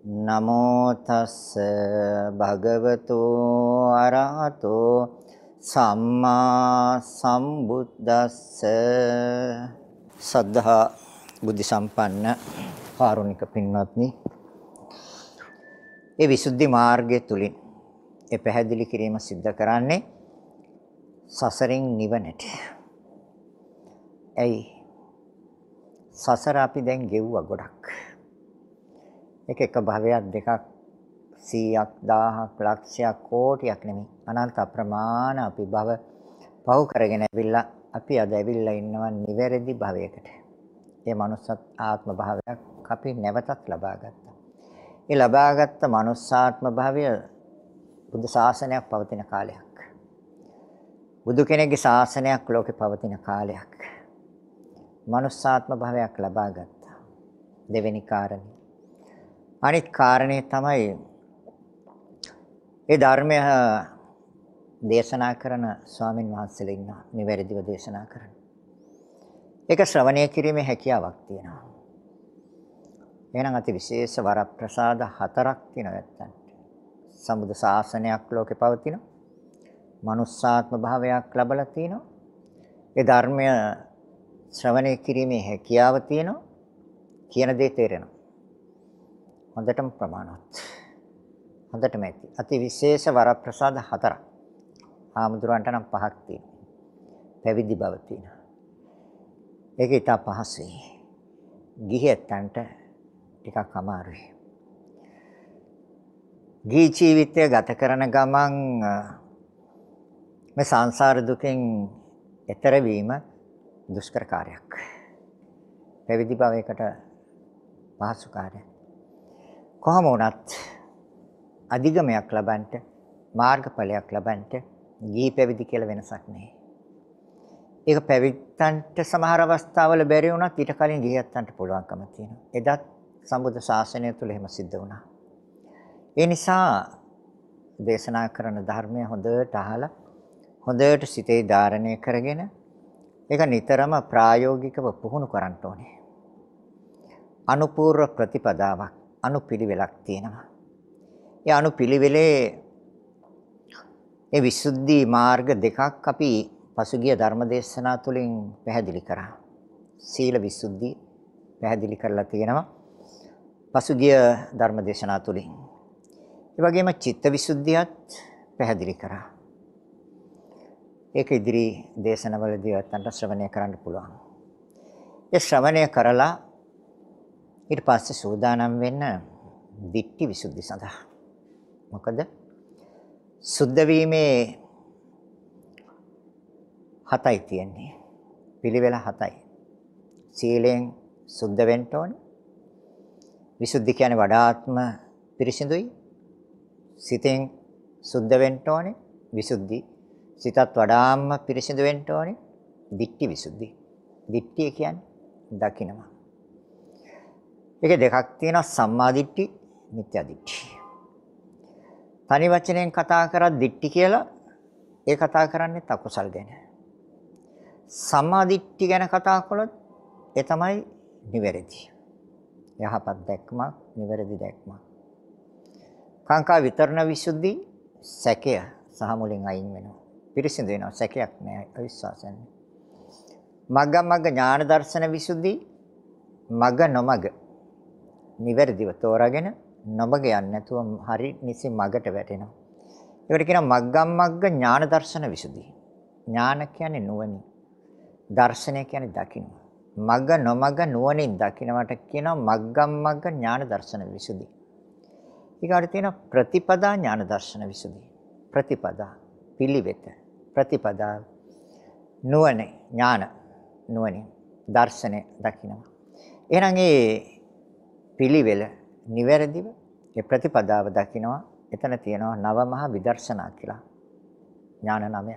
නමෝ තස්ස භගවතෝ අරහතෝ සම්මා සම්බුද්දස්ස සද්ධා බුද්ධ සම්පන්න කාරුණික පින්වත්නි ඒ විසුද්ධි මාර්ගය තුලින් ඒ පැහැදිලි කිරීම සිද්ධ කරන්නේ සසරින් නිවනට. ඇයි? සසර අපි දැන් ගෙව්වා ගොඩක්. එක එක භවයක් දෙකක් 100ක් 1000ක් ලක්ෂයක් කෝටියක් නෙමෙයි අනන්ත අප්‍රමාණ අපි භව පව කරගෙන ඇවිල්ලා අපි අද ඇවිල්ලා ඉන්නවා නිවැරදි භවයකට. ඒ මනුස්සත් ආත්ම භාවයක් අපි නැවතත් ලබා ගත්තා. ඒ ලබාගත් මනුස්සාත්ම භාවය බුද්ධ ශාසනයක් පවතින කාලයක්. බුදු කෙනෙක්ගේ ශාසනයක් ලෝකේ පවතින කාලයක්. මනුස්සාත්ම භාවයක් ලබා ගත්තා. දෙවෙනි කාරණේ අනිත් කාරණේ තමයි ඒ ධර්මය දේශනා කරන ස්වාමින් වහන්සේලා ඉන්නවා. නිවැරදිව දේශනා කරන. ඒක ශ්‍රවණය කිරීමේ හැකියාවක් තියෙනවා. එහෙනම් අති විශේෂ වරප්‍රසාද හතරක් තියෙනවා නැත්තම්. සම්බුද්ධ ශාසනයක් ලෝකේ පවතින. මනුස්සාත්ම භාවයක් ලැබලා තිනවා. ඒ ධර්මය ශ්‍රවණය කිරීමේ හැකියාව තියෙනවා. කියන දේ තේරෙනවා. හොඳටම ප්‍රමාණවත්. හොඳටම ඇති. අති විශේෂ වරප්‍රසාද හතරක්. ආමුදුරන්ට නම් පහක් තියෙනවා. පැවිදි බව තියෙනවා. ඒක ඊට පහසුයි. ගිහියන්ට ටිකක් අමාරුයි. ගී ජීවිතය ගත කරන ගමන් මේ සංසාර දුකෙන් එතර වීම දුෂ්කර කාර්යයක්. පැවිදි භවයකට පහසු කාර්යයක්. කොහොම වුණත් අධිගමයක් ලබන්නට මාර්ගඵලයක් ලබන්නට ගී පැවිදි කියලා වෙනසක් නැහැ. ඒක පැවිද්දන්ට සමහර අවස්ථාවල බැරි වුණත් ඊට කලින් ගිහියන්ට පුළුවන්කම තියෙනවා. එදත් සම්බුද්ධ ශාසනය තුල එහෙම සිද්ධ වුණා. ඒ නිසා දේශනා කරන ධර්මය හොඳට අහලා හොඳට සිතේ ධාරණය කරගෙන ඒක නිතරම ප්‍රායෝගිකව පුහුණු කරන්න ඕනේ. අනුපූර්ව ප්‍රතිපදාවක් අනුපිළිවෙලක් තියෙනවා. ඒ අනුපිළිවෙලේ ඒ විසුද්ධි මාර්ග දෙකක් අපි පසුගිය ධර්මදේශනා තුළින් පැහැදිලි කරා. සීල විසුද්ධි පැහැදිලි කරලා තියෙනවා. පසුගිය ධර්මදේශනා තුළින්. ඒ වගේම චිත්ත විසුද්ධියත් පැහැදිලි කරා. ඒක ඉදිරි දේශනවලදී ඔයයන්ට ශ්‍රවණය කරන්න පුළුවන්. ඒ ශ්‍රවණය කරලා ඊට පස්සේ සූදානම් වෙන්න දික්ටි විසුද්ධි සඳහා. මොකද සුද්ධ වීමේ හතයි තියෙන්නේ. පිළිවෙල හතයි. සීලෙන් සුද්ධ වෙන්න ඕනේ. විසුද්ධි කියන්නේ වඩාත්ම පිරිසිදුයි. සිතෙන් සුද්ධ වෙන්න ඕනේ. විසුද්ධි. සිතත් වඩාත්ම පිරිසිදු වෙන්න ඕනේ. දික්ටි විසුද්ධි. දික්ටිය කියන්නේ දකින්නවා. ඒක දෙකක් තියෙනවා සම්මා දිට්ඨි මිත්‍යා දිට්ඨි. තනි වචනෙන් කතා කරත් දිට්ඨි කියලා ඒ කතා කරන්නේ අකුසල් ගැන. සම්මා දිට්ඨි ගැන කතා කළොත් ඒ තමයි නිවැරදි. යහපත් දැක්මක්, නිවැරදි දැක්මක්. කාංකා විතරණ විසුද්ධි සැකය සහ මුලින් අයින් වෙනවා. පිරිසිදු වෙනවා සැකයක් නෑ අවිශ්වාසයක් නෑ. මග්ග මග්ග ඥාන දර්ශන විසුද්ධි මග නොමග නිවැරදිව තෝරාගෙන නොමග යන්නේ නැතුව හරි නිසි මගට වැටෙනවා. ඒකට කියනවා මග්ගම් මග්ග ඥාන දර්ශන විසුද්ධි. ඥාන කියන්නේ නුවණ. දර්ශනය කියන්නේ දකින්න. මග්ග නොමග්ග නුවණින් දකින්නවට කියනවා මග්ගම් මග්ග ඥාන දර්ශන විසුද්ධි. ඊගාට තියෙනවා ප්‍රතිපදා ඥාන දර්ශන විසුද්ධි. ප්‍රතිපදා පිළිවෙත ප්‍රතිපදා නුවණ ඥාන නුවණ දර්ශනය දකින්නවා. එහෙනම් ඒ පිළිවෙල නිවැරදිව ඒ ප්‍රතිපදාව දකින්නවා. එතන තියෙනවා නව මහ විදර්ශනා කියලා. ඥාන නමය.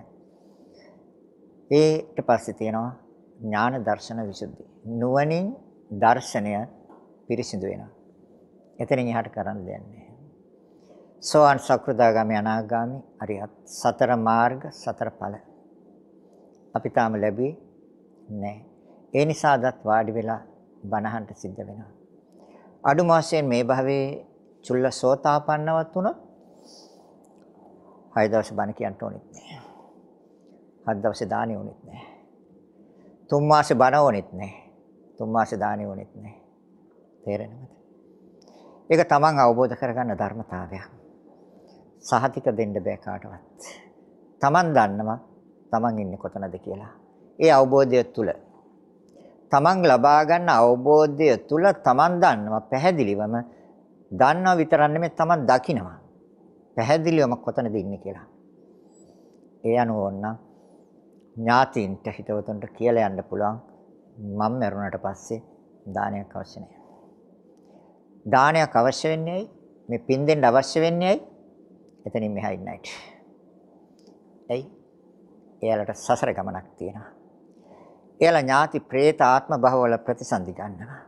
ඊට පස්සේ තියෙනවා ඥාන දර්ශන විසුද්ධි. නුවණින් දර්ශනය පිරිසිදු වෙනවා. එතනින් එහාට කරන්න දෙයක් නැහැ. සෝවාන් සක්‍රදාගාමි අනාගාමි අරියත් සතර මාර්ග සතර ඵල. අපි තාම ලැබුවේ නැහැ. ඒ නිසා අදත් වාඩි වෙලා බණහන්ට සිද්ධ වෙනවා. අඩු මාසයෙන් මේ භවයේ චුල්ල සෝතාපන්නවත් වුණොත් හය දවස් බණ කියන්න ඕනෙත් නෑ. හත් දවසේ දානෙ ඕනෙත් නෑ. තුන් මාසේ බණ ඕනෙත් නෑ. තුන් මාසේ දානෙ ඕනෙත් නෑ. තේරෙනවද? ඒක තමන් අවබෝධ කරගන්න ධර්මතාවයක්. සහතික දෙන්න බෑ කාටවත්. තමන් දන්නවා තමන් ඉන්නේ කොතනද කියලා. ඒ අවබෝධය තුල තමන් ලබා ගන්න අවබෝධය තුල තමන් දන්නවා පැහැදිලිවම දන්නවා විතරක් නෙමෙයි තමන් දකිනවා. පැහැදිලිවම කොතනද ඉන්නේ කියලා. ඒ අනුව ඕන ඥාතින්ට හිතවතුන්ට කියලා යන්න පුළුවන් මම මරුණට පස්සේ දානයක් අවශ්‍ය නැහැ. දානයක් අවශ්‍ය වෙන්නේ ඇයි? මේ පින් දෙන්න අවශ්‍ය වෙන්නේ ඇයි? එතනින් මෙහා ඉන්නයි. ඇයි? එයාලට සසර ගමනක් තියෙනවා. එයාලා ඥාති പ്രേත ආත්ම භවවල ප්‍රතිසන්දි ගන්නවා.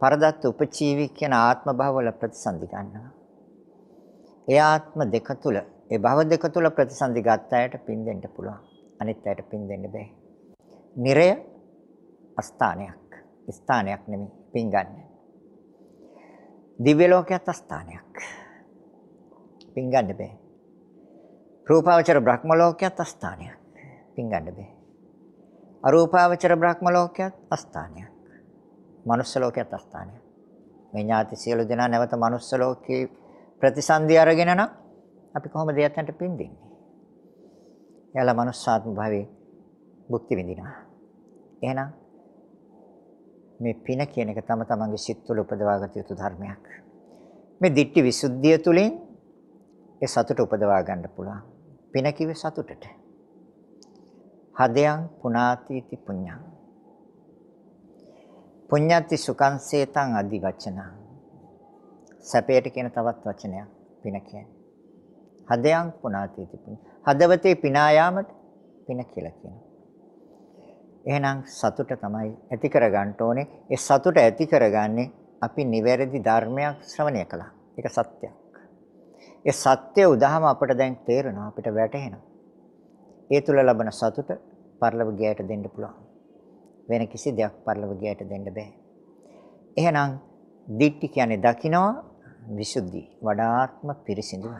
පරදත්ත උපචීවි කියන ආත්ම භවවල ප්‍රතිසන්දි ගන්නවා. ඒ ආත්ම දෙක තුල ඒ භව දෙක තුල ප්‍රතිසන්දි ගත්ත අයට පින් දෙන්න පුළුවන්. අනිත් අයට පින් දෙන්න බෑ. නිරය අස්ථානයක්. ස්ථානයක් නෙමෙයි පින් ගන්න. දිව්‍ය ලෝකයක් අස්ථානයක්. පින් ගන්න බෑ. රූපාවචර බ්‍රහ්ම ලෝකයක් අස්ථානයක්. පින් ගන්න බෑ. අරූපාවචර බ්‍රහ්ම ලෝකයක් අස්ථානයක්. මනුස්ස ලෝකයක් අස්ථානයක්. මේ ඥාති සියලු දෙනා නැවත මනුස්ස ලෝකේ ප්‍රතිසන්දි අරගෙන නම් අපි කොහොමද යත්තන්ට පින් දෙන්නේ? එයාලා මනුස්සාත්ම භාවයේ භුක්ති විඳිනවා. එහෙනම් මේ පින කියන එක තම තමන්ගේ සිත් තුළ උපදවාගත යුතු ධර්මයක්. මේ ditthi visuddhiය තුලින් ඒ සතුට උපදවා ගන්න පුළුවන්. පින කිව්වේ සතුටට. හදයන් පුනාතිති පුඤ්ඤං. පුඤ්ඤති සුඛං සේතං අදි වචනං. සැපයට කියන තවත් වචනයක් පින කියන්නේ. හදයන් පුනාතිති පුඤ්ඤ. හදවතේ පිනා යාමට පින කියලා කියනවා. එහෙනම් සතුට තමයි ඇති කරගන්න ඕනේ. ඒ සතුට ඇති කරගන්නේ අපි නිවැරදි ධර්මයක් ශ්‍රවණය කළා. ඒක සත්‍යයක්. ඒ සත්‍ය උදාහම අපට දැන් තේරෙනවා අපිට වැටහෙනවා. ඒ තුල ලබන සතුට පරලොව ගියට දෙන්න පුළුවන්. වෙන කිසි දෙයක් පරලොව ගියට දෙන්න බෑ. එහෙනම් දිට්ටි කියන්නේ දකිනවා විසුද්ධි වඩාත්ම පිරිසිදුව.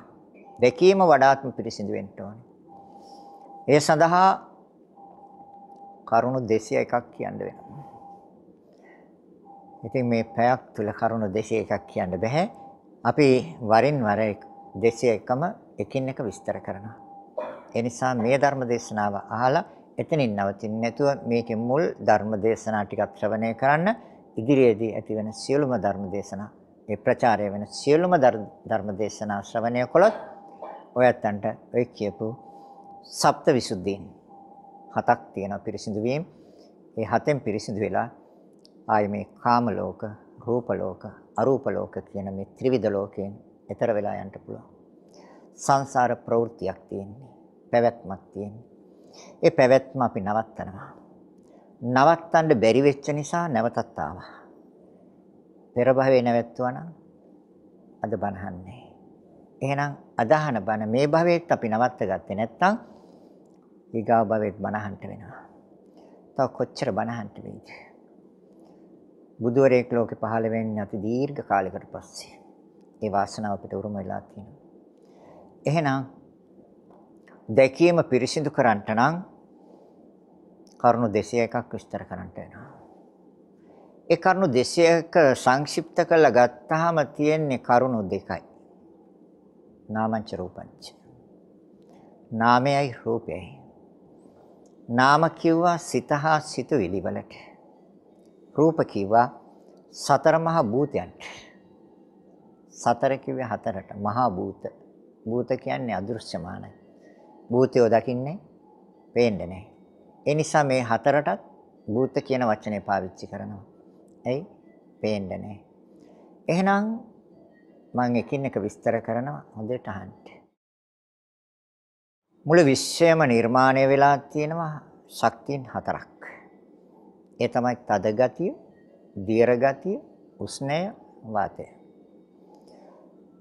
දැකීම වඩාත්ම පිරිසිදු වෙන්න ඕනේ. ඒ සඳහා කරුණු 201ක් කියන්න වෙනවා. ඉතින් මේ පැයක් තුල කරුණු 201ක් කියන්න බෑ. අපි වරින් වර 201ම එකින් එක විස්තර කරනවා. ඒ නිසා මේ ධර්ම දේශනාව අහලා එතනින් නවතින්නේ නැතුව මේකේ මුල් ධර්ම දේශනා ටිකක් ශ්‍රවණය කරන්න ඉදිරියේදී ඇතිවෙන සියලුම ධර්ම දේශනා ඒ ප්‍රචාරය වෙන සියලුම ධර්ම දේශනා ශ්‍රවණය කළොත් ඔයත්තන්ට ඔය කියපු සප්ත විසුද්ධීන් හතක් තියෙන පිරිසිදු වීම. ඒ හතෙන් පිරිසිදු වෙලා ආයේ මේ කාම ලෝක රූප ලෝක අරූප ලෝක කියන මේ ත්‍රිවිධ ලෝකයෙන් එතර වෙලා යන්න පුළුවන්. සංසාර ප්‍රවෘත්තියක් තියෙන්නේ පැවැත්මක් තියෙන්නේ. ඒ පැවැත්ම අපි නවත්තනවා. නවත්තන්න බැරි වෙච්ච නිසා නැවතත් ආවා. පෙර භවයේ නැවැත්තුවා නම් අද බනහන්නේ. එහෙනම් අදහන බන මේ භවයේත් අපි නවත්ත ගත්තේ නැත්නම් ඊගා භවයේත් බනහන්ට වෙනවා. තව කොච්චර බනහන්ට වෙයිද? බුදුවරයෙක් ලෝකේ පහළ වෙන්නේ අති දීර්ඝ කාලයකට පස්සේ. ඒ වාසනාව අපිට උරුම වෙලා තියෙනවා. එහෙනම් දැකීම පිරිසිදු කරන්නට නම් කරුණු 201ක් විස්තර කරන්නට වෙනවා. ඒ කරුණු 201ක සංක්ෂිප්ත කරලා ගත්තාම තියෙන්නේ කරුණු දෙකයි. නාමංච රූපංච. නාමයයි රූපයයි. නාම කිව්වා සිත හා සිතුවිලි වලට. රූප කිව්වා සතර මහා භූතයන්ට. සතර කිව්වේ හතරට මහා භූත. භූත කියන්නේ අදෘශ්‍යමානයි. භූතයෝ දකින්නේ පේන්නේ නැහැ. ඒ නිසා මේ හතරටත් භූත කියන වචනේ පාවිච්චි කරනවා. එයි පේන්නේ නැහැ. එහෙනම් මම එකින් එක විස්තර කරනවා හොඳට අහන්න. මුළු විශ්වයම නිර්මාණය වෙලා තියෙනවා ශක්තියින් හතරක්. ඒ තමයි තද ගතිය, දියර ගතිය, උෂ්ණය, වාතය.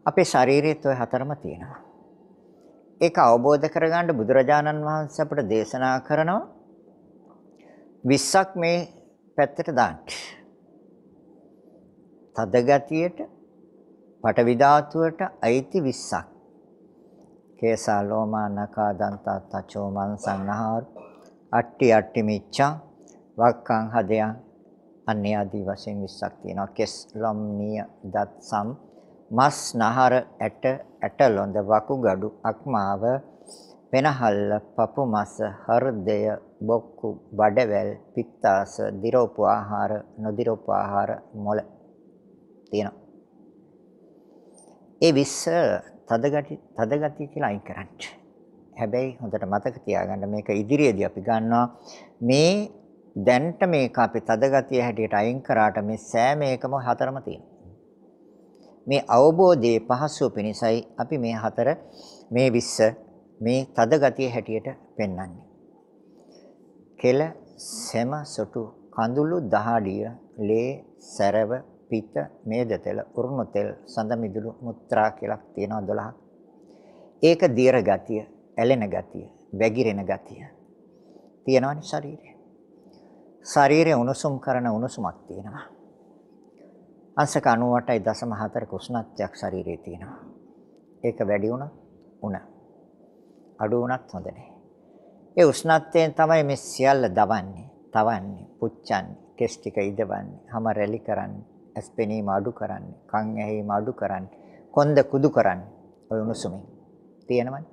අපේ ශරීරයේත් ওই හතරම තියෙනවා. ඒක අවබෝධ කරගන්න බුදුරජාණන් වහන්සේ අපට දේශනා කරනවා 20ක් මේ පැත්තට දාන්න. තද ගතියට, පටවි ධාතුවට අයිති 20ක්. කේසා ලෝමා නකා දන්තා තචෝ මන්සන්නහාර අට්ටි අට්ටි මිච්ඡා වක්කං හදයන් අන්නේ ආදී වශයෙන් 20ක් තියෙනවා කෙස් ලොම් නිය දත් සම් මස් නහර ඇට ඇට ලොඳ වකුගඩු අක්මාව පෙනහල්ල පපු මස හෘදය බොක්කු බඩවැල් පිත්තාස දිරෝපු ආහාර නොදිරෝපු ආහාර මොළ තියෙනවා ඒ 20 තදගති තදගතිය කියලා අයින් කරන්න. හැබැයි හොඳට මතක තියාගන්න මේක ඉදිරියේදී අපි ගන්නවා මේ දැන්ට මේක අපි තදගතිය හැටියට අයින් කරාට මේ සෑම එකම හතරම තියෙනවා. මේ අවබෝධයේ පහසුව පිණිසයි අපි මේ හතර මේ 20 මේ තදගතිය හැටියට පෙන්වන්නේ. කෙල සෙම සොටු කඳුළු දහඩිය ලේ සැරව පිත, මේද තෙල, උරුණු තෙල්, සඳ මිදුළු, මුත්‍රා කියලා තියෙනවා 12ක්. ඒක දියර ගතිය, ඇලෙන ගතිය, වැగిරෙන ගතිය තියෙනවනේ ශරීරේ. ශරීරය උණුසුම් කරන උණුසුමක් තියෙනවා. අංශක 98.4 කුෂ්ණත්වයක් ශරීරේ තියෙනවා. ඒක වැඩි වුණොත් උණ. අඩු වුණත් හොඳ නැහැ. ඒ උෂ්ණත්වයෙන් තමයි මේ සියල්ල දවන්නේ, තවන්නේ, පුච්චන්නේ, කෙස් ටික ඉදවන්නේ, හැම රැලි කරන්නේ. ඇස් පෙනීම අඩු කරන්නේ, කන් ඇහිීම අඩු කරන්නේ, කොන්ද කුදු කරන්නේ. ඔය උණුසුමින් තියෙනවනේ.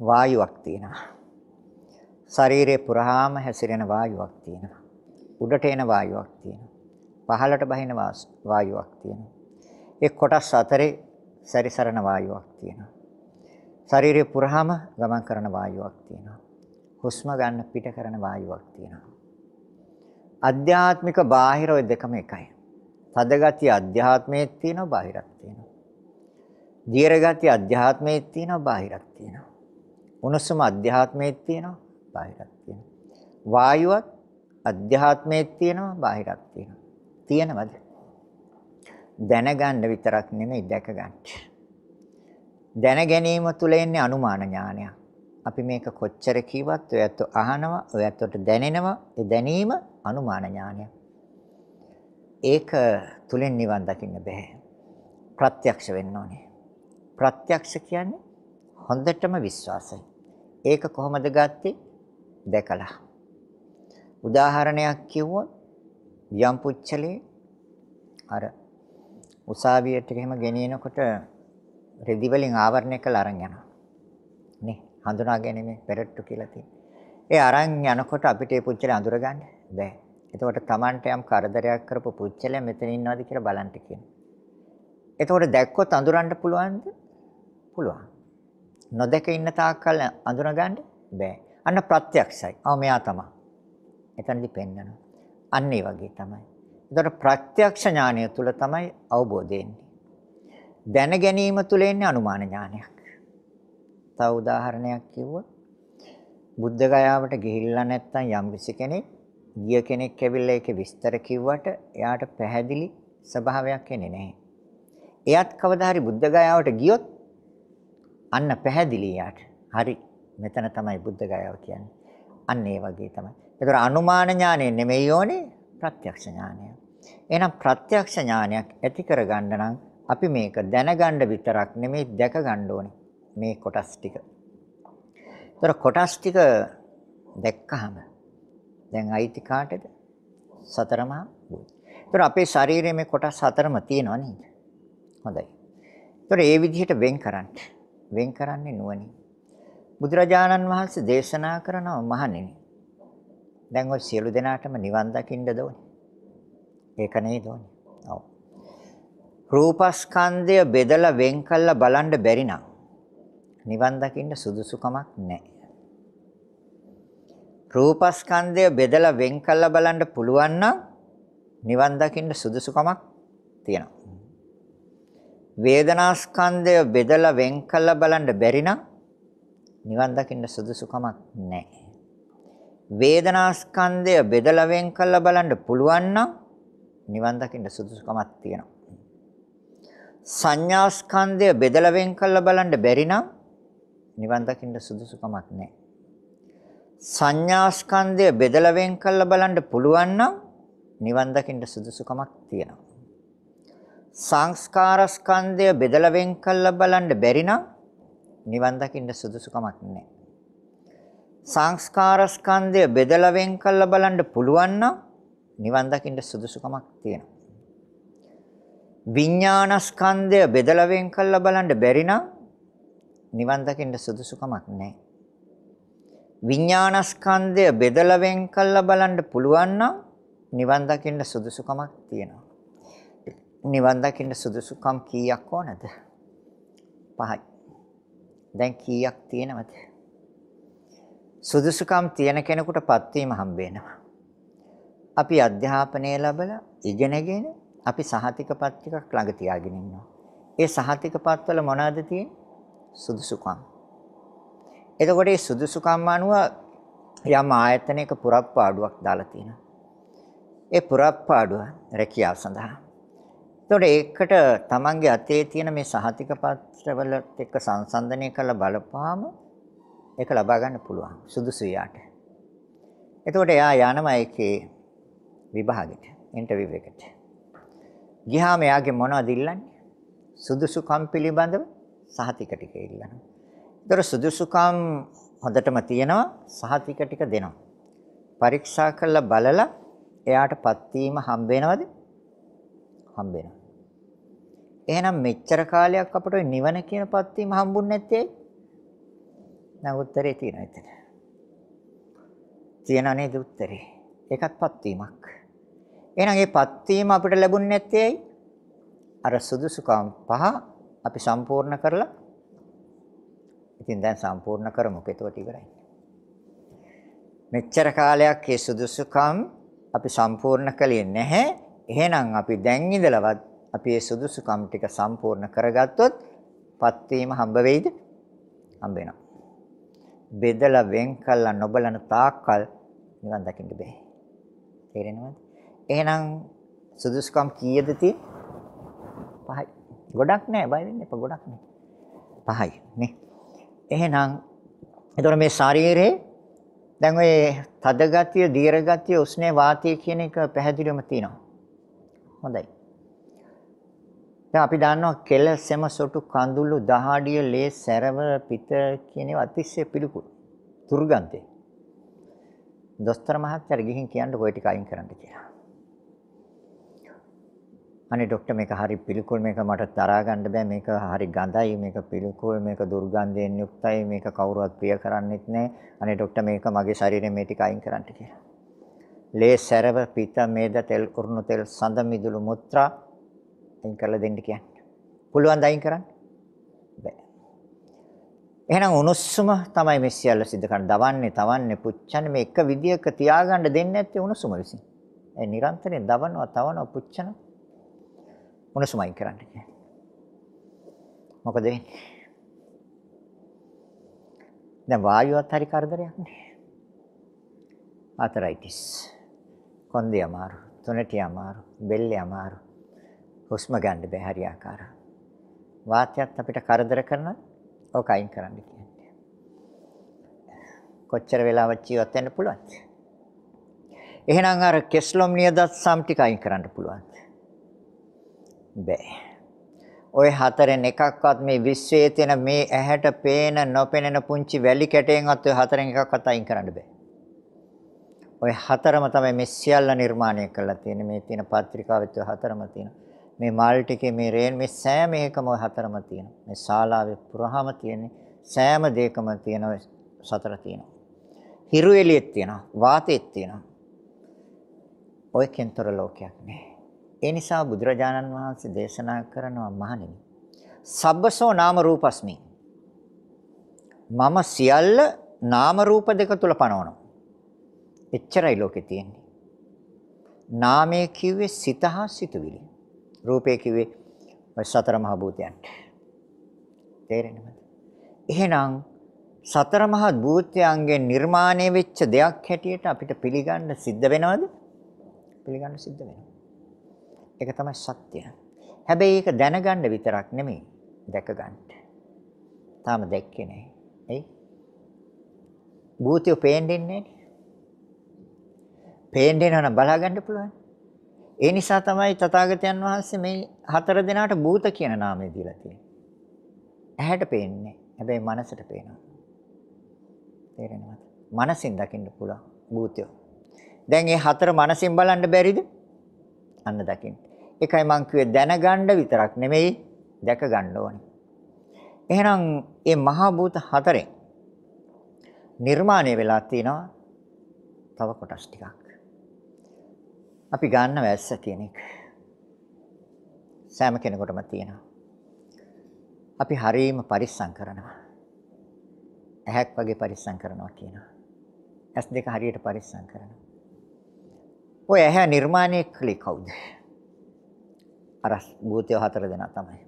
වායුවක් තියෙනවා. ශරීරේ පුරාම හැසිරෙන වායුවක් තියෙනවා. උඩට එන වායුවක් තියෙනවා. පහළට බහින වායුවක් තියෙනවා. ඒ කොටස් අතරේ සැරිසරන වායුවක් තියෙනවා. ශරීරේ පුරාම ගමන් කරන වායුවක් තියෙනවා. හුස්ම ගන්න පිට කරන වායුවක් තියෙනවා. අධ්‍යාත්මික බාහිර ඔය දෙකම එකයි. තද ගතිය අධ්‍යාත්මයේ තියෙනවා බාහිරක් තියෙනවා. දියර ගතිය අධ්‍යාත්මයේ තියෙනවා බාහිරක් තියෙනවා. උණුසුම අධ්‍යාත්මයේ තියෙනවා බාහිරක් තියෙනවා. වායුවත් අධ්‍යාත්මයේ තියෙනවා බාහිරක් තියෙනවා. තියෙනවද? දැනගන්න විතරක් නෙමෙයි දැක ගන්න. දැන ගැනීම තුළ එන්නේ අනුමාන ඥානයක්. අපි මේක කොච්චර කිව්වත් ඔයත් අහනවා, ඔයත් දැනෙනවා. ඒ දැනීම අනුමාන ඥානයක්. ඒක තුලින් නිවන් දකින්න බෑ. ප්‍රත්‍යක්ෂ වෙන්න ඕනේ. ප්‍රත්‍යක්ෂ කියන්නේ හොඳටම විශ්වාසයි. ඒක කොහොමද ගත්තේ? දැකලා. උදාහරණයක් කිව්වොත් යම් පුච්චලේ අර උසාවියට එහෙම ගෙනියනකොට රෙදි වලින් ආවරණය කරලා අරන් යනවා. නේ හඳුනා ගැනීම පෙරට්ටු කියලා තියෙනවා. ඒ අරන් යනකොට අපිට ඒ පුච්චලේ අඳුර ගන්න බෑ. එතකොට Tamanට යම් කරදරයක් කරපු පුච්චලයා මෙතන ඉන්නවද කියලා බලන්න කියනවා. එතකොට දැක්කොත් අඳුරන්න පුළුවන්ද? පුළුවන්. නොදැක ඉන්න තාක්කල් අඳුනගන්න බෑ. අන්න ප්‍රත්‍යක්ෂයි. ආ මෙයා තමයි. එතනදි පෙන්නනවා. අන්න ඒ වගේ තමයි. එතකොට ප්‍රත්‍යක්ෂ ඥානය තුල තමයි අවබෝධය එන්නේ. දැන ගැනීම තුල එන්නේ අනුමාන ඥානයක්. තව උදාහරණයක් කිව්වොත් බුද්ධ ගයාවට ගිහිල්ලා නැත්නම් යම් කෙනෙක් ගිය කෙනෙක් ඇවිල්ලා ඒකේ විස්තර කිව්වට එයාට පැහැදිලි ස්වභාවයක් එන්නේ නැහැ. එයත් කවදා හරි බුද්ධ ගයාවට ගියොත් අන්න පැහැදිලි යාට. හරි. මෙතන තමයි බුද්ධ ගයාව කියන්නේ. අන්න ඒ වගේ තමයි. ඒතර අනුමාන ඥානය නෙමෙයි ඕනේ ප්‍රත්‍යක්ෂ ඥානය. එහෙනම් ප්‍රත්‍යක්ෂ ඥානයක් ඇති කරගන්න නම් අපි මේක දැනගන්න විතරක් නෙමෙයි දැක ගන්න ඕනේ. මේ කොටස් ටික. ඒතර කොටස් ටික දැක්කහම දැන් අයිති කාටද? සතරමහා භූත. ඒතර අපේ ශරීරයේ මේ කොටස් හතරම තියෙනවා නේද? හොඳයි. ඒතර ඒ විදිහට වෙන් කරන්න. වෙන් කරන්නේ නුවණින්. බුදුරජාණන් වහන්සේ දේශනා කරනවා මහණෙනි. දැන් ඔය සියලු දෙනාටම නිවන් දකින්න දෝනේ. ඒක නේද ඕනේ. ඔව්. රූපස්කන්ධය බෙදලා වෙන් කළා බලන්න බැරි නම් නිවන් දකින්න සුදුසුකමක් නැහැ. රූපස්කන්ධය බෙදලා වෙන් කළා බලන්න පුළුවන් නම් නිවන් දකින්න සුදුසුකමක් තියෙනවා. වේදනාස්කන්ධය බෙදලා වෙන් කළා බලන්න බැරි නම් නිවන් දකින්න සුදුසුකමක් නැහැ. වේදනාස්කන්ධය බෙදලා වෙන් කළා බලන්න පුළුවන් නම් නිවන් දකින්න සුදුසුකමක් තියෙනවා. සංඥාස්කන්ධය බෙදලා වෙන් කළා බලන්න බැරි නම් නිවන් දකින්න සුදුසුකමක් නැහැ. සංඥාස්කන්ධය බෙදලා වෙන් කළා බලන්න පුළුවන් නම් නිවන් දකින්න සුදුසුකමක් තියෙනවා. සංස්කාරස්කන්ධය බෙදලා වෙන් කළා බලන්න බැරි නම් නිවන් දකින්න සුදුසුකමක් නැහැ. සංස්කාරස්කන්ධය බෙදලා වෙන් කළා බලන්න පුළුවන් නම් නිවන් දකින්න සුදුසුකමක් තියෙනවා. විඥානස්කන්ධය බෙදලා වෙන් කළා බලන්න බැරි නම් නිවන් දකින්න සුදුසුකමක් නැහැ. විඥානස්කන්ධය බෙදලා වෙන් කළා බලන්න පුළුවන් නම් නිවන් දකින්න සුදුසුකමක් තියෙනවා. නිවන් දකින්න සුදුසුකම් කීයක් ඕනද? පහයි. දැන් කීයක් තියෙනවද? සුදුසුකම් තියෙන කෙනෙකුටපත් වීම හම්බ වෙනවා. අපි අධ්‍යාපනය ලැබලා ඉගෙනගෙන අපි සහතිකපත් ටිකක් ළඟ තියාගෙන ඉන්නවා. ඒ සහතිකපත් වල මොනවද තියෙන්නේ? සුදුසුකම්. එතකොට මේ සුදුසුකම් අනුව යම් ආයතනයක පුරප්පාඩුවක් දාලා තියෙනවා. ඒ පුරප්පාඩුව රැකියාව සඳහා. එතකොට ඒකට තමන්ගේ අතේ තියෙන මේ සහතික පත්‍රවලත් එක්ක සංසන්දනය කරලා බලපුවාම ඒක ලබා ගන්න පුළුවන් සුදුසු යාට. එතකොට එයා යනවා ඒකේ විභාගෙට ඉන්ටර්විව් එකට. ගියාම එයාගේ මොනවද ඉල්ලන්නේ? සුදුසුකම් පිළිබඳව සහතික ටික ඉල්ලනවා. ඒතර සුදුසුකම් හොඳටම තියෙනවා සහතික ටික දෙනවා. පරීක්ෂා කරලා බලලා එයාටපත් වීම හම්බ වෙනවද? හම්බ වෙනවා. එහෙනම් මෙච්චර කාලයක් අපට නිවන කියන පත් වීම හම්බුන්නේ නැත්තේ නෑ උත්තරේ තියෙනවා එතන. තියෙනා නේද උත්තරේ? ඒකත්පත් වීමක්. එහෙනම් මේපත් වීම අපිට ලැබුණේ නැත්තේ ඇයි? අර සුදුසුකම් පහ අපි සම්පූර්ණ කරලා ඉතින් දැන් සම්පූර්ණ කරමුකෝ එතකොට ඉවරයි. මෙච්චර කාලයක් මේ සුදුසුකම් අපි සම්පූර්ණ කළේ නැහැ. එහෙනම් අපි දැන් ඉඳලවත් අපි මේ සුදුසුකම් ටික සම්පූර්ණ කරගත්තොත් පත් වීම හම්බ වෙයිද? හම්බ වෙනවා. බෙදලා වෙන් කළා නොබලන තාක්කල් නිවන් දකින්න බෑ. තේරෙනවද? එහෙනම් සුදුසුකම් කීයද තියෙන්නේ? පහයි. ගොඩක් නෑ බය වෙන්න එපා ගොඩක් නෑ. පහයි නේ. එහෙනම් එතකොට මේ ශරීරේ දැන් ඔය තද ගතිය, දීර්ඝ ගතිය, උස්නේ වාතය කියන එක පැහැදිලිවම තියෙනවා. හොඳයි. දැන් අපි දන්නවා කෙල, සෙම, සොටු, කඳුළු, දහඩිය, ලේ, සැරව, පිත කියන ඒවා අතිශය පිළිකුල්. දුර්ගන්ධය. දොස්තර මහත්තයාට ගිහින් කියන්න ඔය ටික අයින් කරන්න කියලා. අනේ ડોක්ටර් මේක හරි පිළිකුල් මේක මට දරා ගන්න බෑ මේක හරි ගඳයි මේක පිළිකුල් මේක දුර්ගන්ධයෙන් යුක්තයි මේක කවුරුවත් ප්‍රිය කරන්නෙත් නෑ අනේ ડોක්ටර් මේක මගේ ශරීරයෙන් මේ ටික අයින් කරන්න කියලා. ලේ සැරව පිත මේද තෙල් උරුණු තෙල් සඳ මිදුළු මුත්‍රා අයින් කරලා දෙන්න කියන්නේ. පුළුවන් ද අයින් කරන්න? බෑ. එහෙනම් උණුසුම තමයි මේ සියල්ල සිද්ධ කරන්නේ. දවන්නේ, තවන්නේ, පුච්චන්නේ මේ එක විදියක තියාගන්න දෙන්නේ නැත්තේ උණුසුම විසින්. ඒ නිරන්තරයෙන් දවනවා, තවනවා, පුච්චනවා. උණුසුම අයින් කරන්න කියන්නේ. මොකද වෙන්නේ? දැන් වායුවත් හරි කරදරයක් නේ. ආතරයිටිස්. කොන්දේ අමාරු, තුනටි අමාරු, බෙල්ලේ අමාරු. හුස්ම ගන්න බැහැ හරියාකාර. වාතයත් අපිට කරදර කරනවා. ඕක අයින් කරන්න කියන්නේ. කොච්චර වෙලාවක් ජීවත් වෙන්න පුළුවන්ද? එහෙනම් අර කෙස්ලොම් නියදත් සම් ටික අයින් කරන්න පුළුවන්ද? බෑ. ওই හතරෙන් එකක්වත් මේ විශ්වයේ තියෙන මේ ඇහැට පේන නොපෙනෙන පුංචි වැලි කැටයෙන්වත් ওই හතරෙන් එකක්වත් අයින් කරන්න බෑ. ওই හතරම තමයි මේ සියල්ල නිර්මාණය කරලා තියෙන්නේ. මේ තියෙන පත්‍රිකාවෙත් ওই හතරම තියෙනවා. මේ මල් ටිකේ මේ රේන් මේ සෑම එකම ওই හතරම තියෙනවා. මේ ශාලාවේ පුරාම තියෙන්නේ සෑම දෙයකම තියෙන සතර තියෙනවා. හිරු එළියෙත් තියෙනවා, වාතෙත් තියෙනවා. ඔය කෙන්තර ලෝකයක් නෑ. ඒ නිසා බුදුරජාණන් වහන්සේ දේශනා කරනවා මහණෙනි. සබ්බසෝ නාම රූපස්මි. මම සියල්ල නාම රූප දෙක තුල පනවනවා. එච්චරයි ලෝකේ තියෙන්නේ. නාමය කිව්වේ සිත හා සිතුවිලි. රූපය කිව්වේ ඔය සතර මහා භූතයන්ට. තේරෙනවද? එහෙනම් සතර මහා භූතයන්ගෙන් නිර්මාණය වෙච්ච දෙයක් හැටියට අපිට පිළිගන්න සිද්ධ වෙනවද? පිළිගන්න සිද්ධ වෙනවා. ඒක තමයි සත්‍ය. හැබැයි ඒක දැනගන්න විතරක් නෙමෙයි දැක ගන්න. තාම දැක්කේ නැහැ. එයි. භූතය පේන්නේ නැහැ. පේන්නේ නැවන බලා ගන්න පුළුවන්. ඒ නිසා තමයි තථාගතයන් වහන්සේ මේ හතර දෙනාට භූත කියන නාමය දීලා තියෙන්නේ. ඇහැට පේන්නේ. හැබැයි මනසට පේනවා. තේරෙනවද? මනසින් දකින්න පුළුවන් භූතය. දැන් මේ හතර මනසින් බලන්න බැරිද? අන්න දකින්න. ඒකයි මං කිව්වේ දැනගන්න විතරක් නෙමෙයි දැක ගන්න ඕනේ. එහෙනම් මේ මහා භූත හතරෙන් නිර්මාණය වෙලා තියෙනවා තව කොටස් ටිකක්. අපි ගන්න වැස්ස කියන එක. සෑම කෙනෙකුටම තියෙනවා. අපි හරීම පරිස්සම් කරනවා. ඇහැක් වගේ පරිස්සම් කරනවා කියනවා. ඇස් දෙක හරියට පරිස්සම් කරනවා. ඔය ඇහැ නිර්මාණය කළේ කවුද? අර භූතය හතර දෙනා තමයි.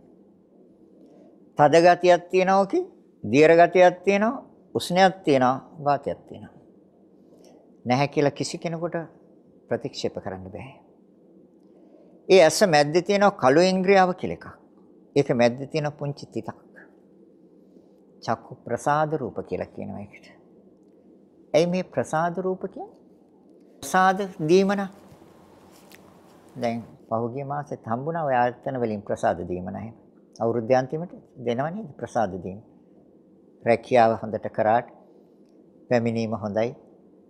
තද ගතියක් තියෙනවා ඔකේ, දියර ගතියක් තියෙනවා, උෂ්ණයක් තියෙනවා, වාතයක් තියෙනවා. නැහැ කියලා කිසි කෙනෙකුට ප්‍රතික්ෂේප කරන්න බෑ. ඒ ඇස මැද්දේ තියෙන කළු ඉන්ද්‍රියාව කියලා එකක්. ඒක මැද්දේ තියෙන පුංචි තිතක්. චක්කු ප්‍රසාද රූප කියලා කියනවා ඒකට. ඇයි මේ ප්‍රසාද රූප කියන්නේ? ප්‍රසාද දීමන. දැන් පහුගිය මාසෙත් හම්බුණා ඔය ආයතන වලින් ප්‍රසාද දීමන එහෙම. අවුරුද්ද අන්තිමට දෙනවනේ ප්‍රසාද දීම. රැකියාව හොඳට කරාට පැමිණීම හොඳයි.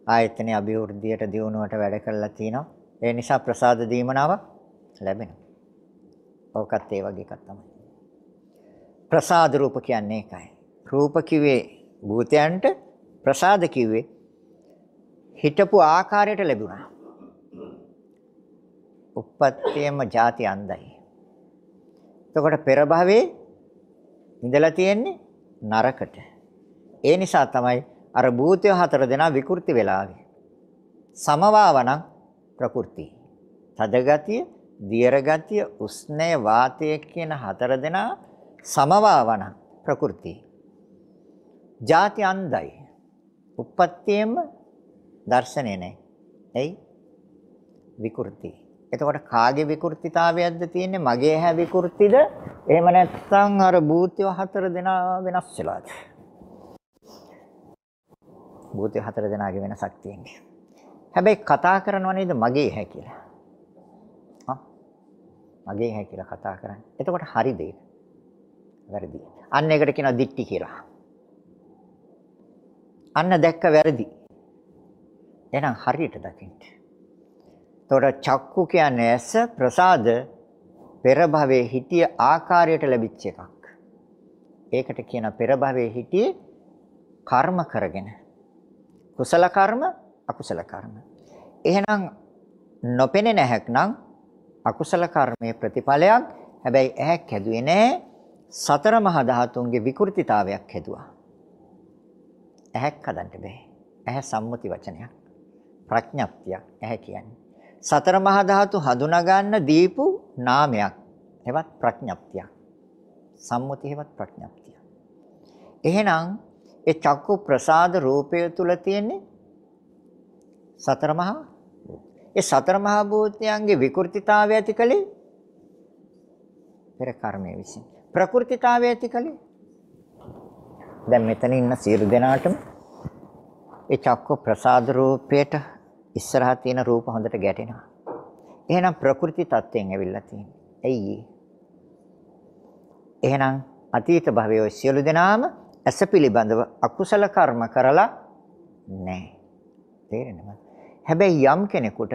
ආයතනයේ අභිවෘද්ධියට දියුණුවට වැඩ කරලා තිනවා. ඒ නිසා ප්‍රසාද දීමනාවක් ලැබෙනවා. ඕකත් ඒ වගේ එකක් තමයි. ප්‍රසාද රූප කියන්නේ ඒකයි. රූප කිව්වේ භූතයන්ට ප්‍රසාද කිව්වේ හිටපු ආකාරයට ලැබුණා. උප්පත්තියම ಜಾති අන්දයි. එතකොට පෙර භවයේ ඉඳලා තියෙන්නේ නරකට. ඒ නිසා තමයි අර භූතය හතර දෙනා විකෘති වෙලාවේ. සමවාවනම් ප්‍රකෘති. තද ගතිය, දියර ගතිය, උස්නය, වාතය කියන හතර දෙනා සමවාවනම් ප්‍රකෘති. ಜಾති අන්දයි. උප්පත්තියෙම දර්ශනේ නැහැ. එයි විකෘති. එතකොට කාගේ විකෘතිතාවයක්ද තියෙන්නේ? මගේ හැ විකෘතිද? එහෙම නැත්නම් අර භූතය හතර දෙනා වෙනස් වෙලාද? භූතය හතර දෙනාගේ වෙනසක් තියෙන්නේ. හැබැයි කතා කරනව නේද මගේ හැ කියලා. හා මගේ හැ කියලා කතා කරන්නේ. එතකොට හරිද ඒක? වැරදි. අන්න ඒකට කියනවා දික්ටි කියලා. අන්න දැක්ක වැරදි. එහෙනම් හරියට දකින්න. එතකොට චක්කු කියන්නේ ඇස ප්‍රසාද පෙර භවයේ හිටිය ආකාරයට ලැබිච්ච එකක්. ඒකට කියන පෙර භවයේ හිටියේ කර්ම කරගෙන. කුසල කර්ම අකුසල කර්ම. එහෙනම් නොපෙනෙන ඇහැක් නම් අකුසල කර්මයේ ප්‍රතිඵලයක්. හැබැයි ඇහැක් හැදුවේ නැහැ. සතර මහා ධාතුන්ගේ විකෘතිතාවයක් හැදුවා. ඇහැක් හදන්න බෑ. ඇහැ සම්මුති වචනයක්. ප්‍රඥප්තියක් ඇහැ කියන්නේ. සතර මහා ධාතු හඳුනා ගන්න දීපු නාමයක්. එවත් ප්‍රඥප්තියක්. සම්මුති හේවත් ප්‍රඥප්තිය. එහෙනම් ඒ චක්කු ප්‍රසාද රූපය තුල තියෙන්නේ සතර මහා ඒ සතර මහා භූතයන්ගේ විකෘතිතාවය ඇති කලේ පෙර කර්මයේ විසින් ප්‍රකෘතිතාවය ඇති කලේ දැන් මෙතන ඉන්න සියලු දෙනාටම ඒ චක්ක ප්‍රසාද රූපයට ඉස්සරහා තියෙන රූප හොඳට ගැටෙනවා. එහෙනම් ප්‍රකෘති තත්ත්වයෙන් ඇවිල්ලා තියෙන්නේ. ඇයි එහෙනම් අතීත භවයේ සියලු දෙනාම ඇස පිළිබඳව අකුසල කර්ම කරලා නැහැ. තේරෙනවද? හැබැයි යම් කෙනෙකුට